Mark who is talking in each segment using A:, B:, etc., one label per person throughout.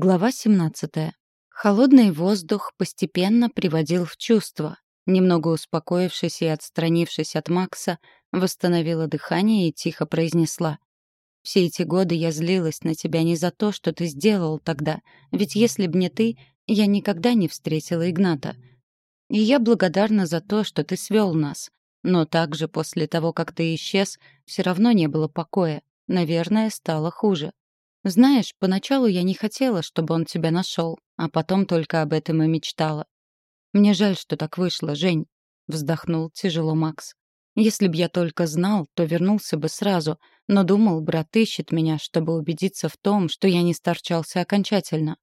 A: Глава 17. Холодный воздух постепенно приводил в чувство. Немного успокоившись и отстранившись от Макса, восстановила дыхание и тихо произнесла. «Все эти годы я злилась на тебя не за то, что ты сделал тогда, ведь если б не ты, я никогда не встретила Игната. И я благодарна за то, что ты свел нас. Но также после того, как ты исчез, все равно не было покоя. Наверное, стало хуже. Знаешь, поначалу я не хотела, чтобы он тебя нашел, а потом только об этом и мечтала. Мне жаль, что так вышло, Жень, вздохнул тяжело Макс. Если б я только знал, то вернулся бы сразу, но думал, брат ищет меня, чтобы убедиться в том, что я не сторчался окончательно.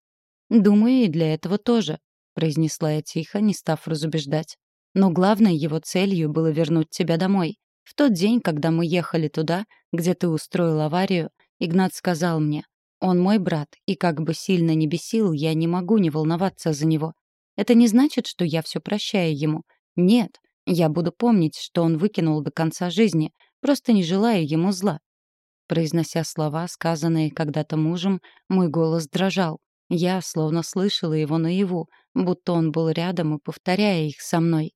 A: Думаю, и для этого тоже, произнесла я тихо, не став разубеждать. Но главной его целью было вернуть тебя домой. В тот день, когда мы ехали туда, где ты устроил аварию, Игнат сказал мне, он мой брат, и как бы сильно ни бесил, я не могу не волноваться за него. Это не значит, что я все прощаю ему. Нет, я буду помнить, что он выкинул до конца жизни, просто не желаю ему зла. Произнося слова, сказанные когда-то мужем, мой голос дрожал. Я словно слышала его наяву, будто он был рядом и повторяя их со мной.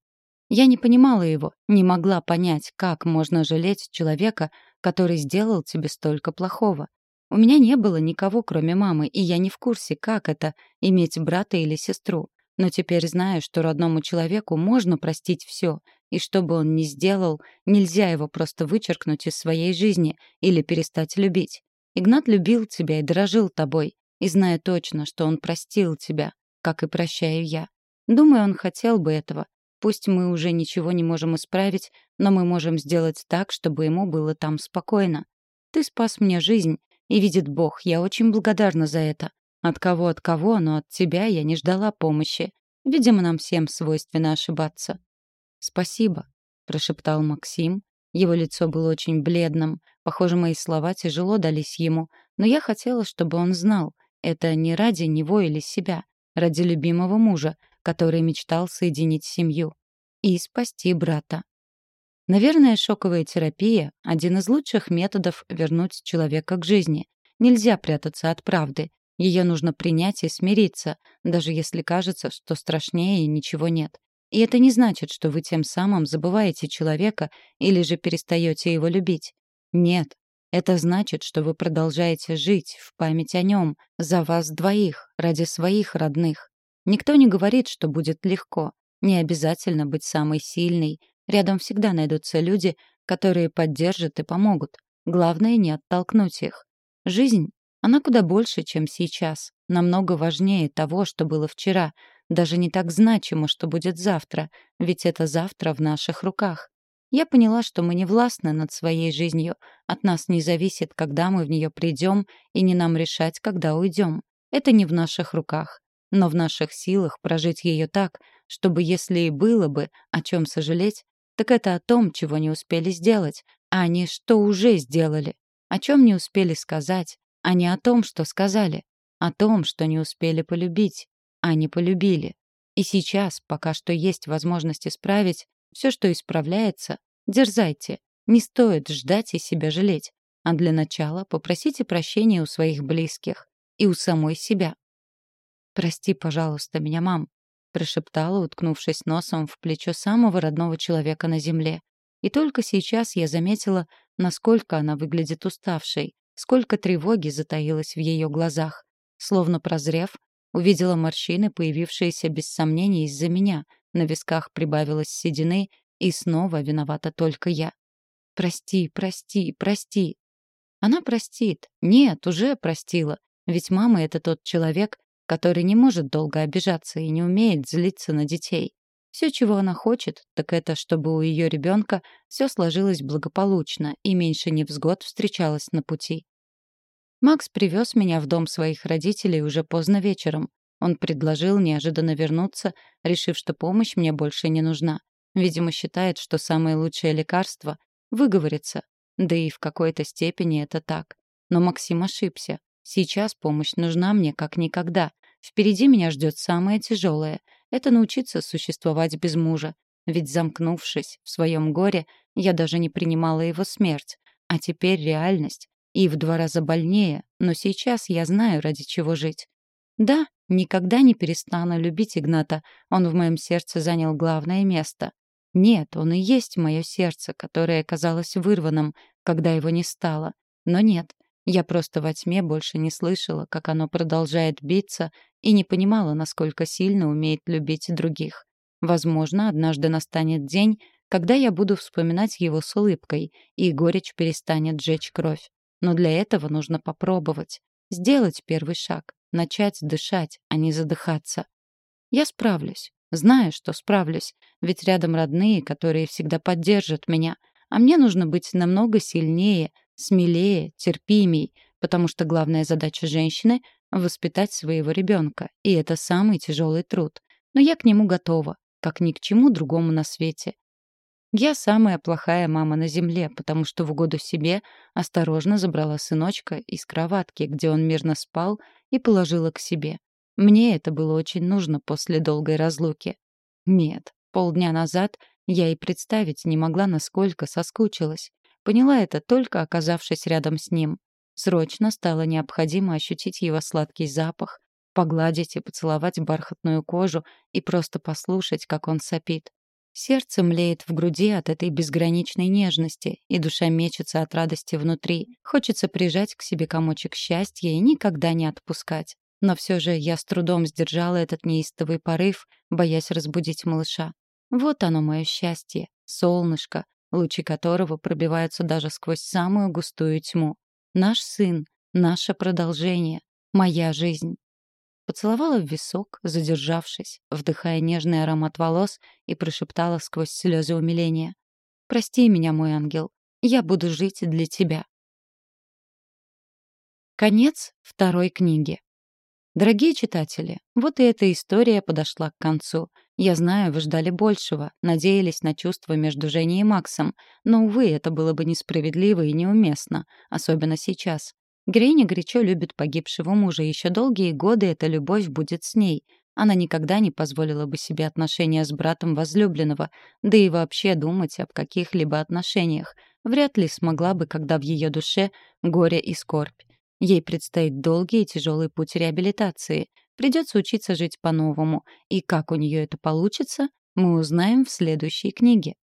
A: Я не понимала его, не могла понять, как можно жалеть человека, который сделал тебе столько плохого. У меня не было никого, кроме мамы, и я не в курсе, как это — иметь брата или сестру. Но теперь знаю, что родному человеку можно простить все, и что бы он ни сделал, нельзя его просто вычеркнуть из своей жизни или перестать любить. Игнат любил тебя и дорожил тобой, и зная точно, что он простил тебя, как и прощаю я. Думаю, он хотел бы этого, Пусть мы уже ничего не можем исправить, но мы можем сделать так, чтобы ему было там спокойно. Ты спас мне жизнь, и видит Бог, я очень благодарна за это. От кого от кого, но от тебя я не ждала помощи. Видимо, нам всем свойственно ошибаться. Спасибо, прошептал Максим. Его лицо было очень бледным. Похоже, мои слова тяжело дались ему, но я хотела, чтобы он знал, это не ради него или себя, ради любимого мужа, который мечтал соединить семью и спасти брата. Наверное, шоковая терапия — один из лучших методов вернуть человека к жизни. Нельзя прятаться от правды. Ее нужно принять и смириться, даже если кажется, что страшнее ничего нет. И это не значит, что вы тем самым забываете человека или же перестаете его любить. Нет, это значит, что вы продолжаете жить в память о нем, за вас двоих, ради своих родных. Никто не говорит, что будет легко. Не обязательно быть самой сильной. Рядом всегда найдутся люди, которые поддержат и помогут. Главное — не оттолкнуть их. Жизнь, она куда больше, чем сейчас. Намного важнее того, что было вчера. Даже не так значимо, что будет завтра, ведь это завтра в наших руках. Я поняла, что мы не властны над своей жизнью. От нас не зависит, когда мы в нее придем, и не нам решать, когда уйдем. Это не в наших руках. Но в наших силах прожить ее так, чтобы, если и было бы о чем сожалеть, так это о том, чего не успели сделать, а не что уже сделали, о чем не успели сказать, а не о том, что сказали, о том, что не успели полюбить, а не полюбили. И сейчас, пока что есть возможность исправить, все, что исправляется, дерзайте, не стоит ждать и себя жалеть, а для начала попросите прощения у своих близких и у самой себя. «Прости, пожалуйста, меня, мам», — прошептала, уткнувшись носом в плечо самого родного человека на земле. И только сейчас я заметила, насколько она выглядит уставшей, сколько тревоги затаилось в ее глазах. Словно прозрев, увидела морщины, появившиеся без сомнений из-за меня, на висках прибавилось седины, и снова виновата только я. «Прости, прости, прости». Она простит. Нет, уже простила. Ведь мама — это тот человек, который не может долго обижаться и не умеет злиться на детей. Все, чего она хочет, так это, чтобы у ее ребенка все сложилось благополучно и меньше невзгод встречалось на пути. Макс привез меня в дом своих родителей уже поздно вечером. Он предложил неожиданно вернуться, решив, что помощь мне больше не нужна. Видимо, считает, что самое лучшее лекарство — выговориться. Да и в какой-то степени это так. Но Максим ошибся. Сейчас помощь нужна мне как никогда. Впереди меня ждет самое тяжелое — это научиться существовать без мужа. Ведь замкнувшись в своем горе, я даже не принимала его смерть. А теперь реальность. И в два раза больнее, но сейчас я знаю, ради чего жить. Да, никогда не перестану любить Игната. Он в моем сердце занял главное место. Нет, он и есть мое сердце, которое казалось вырванным, когда его не стало. Но нет, я просто во тьме больше не слышала, как оно продолжает биться, и не понимала, насколько сильно умеет любить других. Возможно, однажды настанет день, когда я буду вспоминать его с улыбкой, и горечь перестанет жечь кровь. Но для этого нужно попробовать. Сделать первый шаг, начать дышать, а не задыхаться. Я справлюсь. Знаю, что справлюсь, ведь рядом родные, которые всегда поддержат меня. А мне нужно быть намного сильнее, смелее, терпимей, потому что главная задача женщины — воспитать своего ребенка, и это самый тяжелый труд. Но я к нему готова, как ни к чему другому на свете. Я самая плохая мама на земле, потому что в угоду себе осторожно забрала сыночка из кроватки, где он мирно спал, и положила к себе. Мне это было очень нужно после долгой разлуки. Нет, полдня назад я и представить не могла, насколько соскучилась. Поняла это только оказавшись рядом с ним. Срочно стало необходимо ощутить его сладкий запах, погладить и поцеловать бархатную кожу и просто послушать, как он сопит. Сердце млеет в груди от этой безграничной нежности, и душа мечется от радости внутри. Хочется прижать к себе комочек счастья и никогда не отпускать. Но все же я с трудом сдержала этот неистовый порыв, боясь разбудить малыша. Вот оно мое счастье, солнышко, лучи которого пробиваются даже сквозь самую густую тьму. Наш сын, наше продолжение, моя жизнь. Поцеловала в висок, задержавшись, вдыхая нежный аромат волос и прошептала сквозь слезы умиления. «Прости меня, мой ангел. Я буду жить для тебя». Конец второй книги. Дорогие читатели, вот и эта история подошла к концу. Я знаю, вы ждали большего, надеялись на чувства между Женей и Максом, но, увы, это было бы несправедливо и неуместно, особенно сейчас. Грейни горячо любит погибшего мужа, еще долгие годы эта любовь будет с ней. Она никогда не позволила бы себе отношения с братом возлюбленного, да и вообще думать об каких-либо отношениях. Вряд ли смогла бы, когда в ее душе горе и скорбь. Ей предстоит долгий и тяжелый путь реабилитации. Придется учиться жить по-новому. И как у нее это получится, мы узнаем в следующей книге.